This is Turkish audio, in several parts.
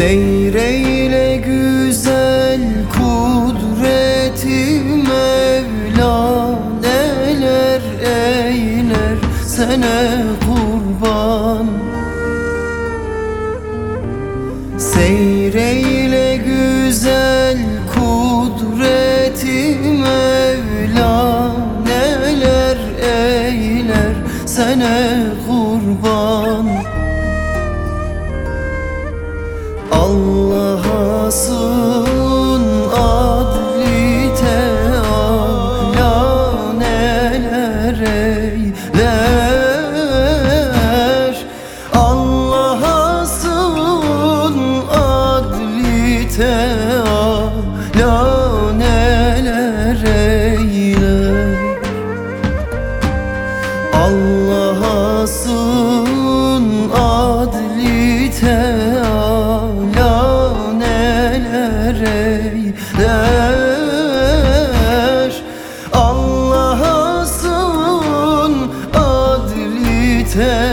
Seyreyle güzel kudreti Mevla Neler eyler sene kurban. Seyreyle güzel kudreti Mevla Neler eyler sene eyler adli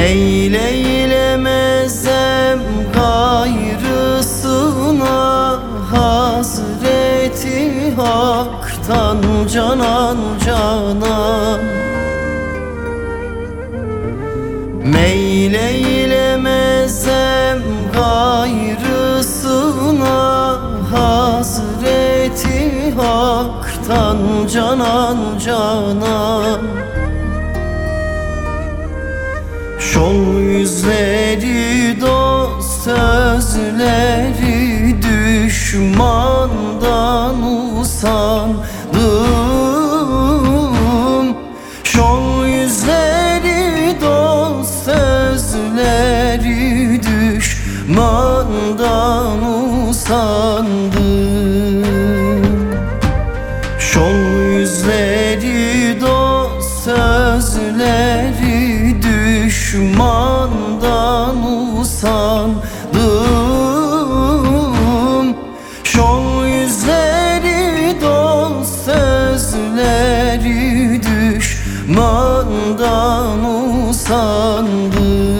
Meyleylemezem gayrısına Hazreti Hak'tan canan canan Meyleylemezem gayrısına Hazreti Hak'tan canan canan Şol yüzleri dost sözleri düşmandan usandım. Şol yüzleri dost sözleri düşmandan usandım düşmandan usandım. Şol yüzleri dost sözleri düşmandan usandım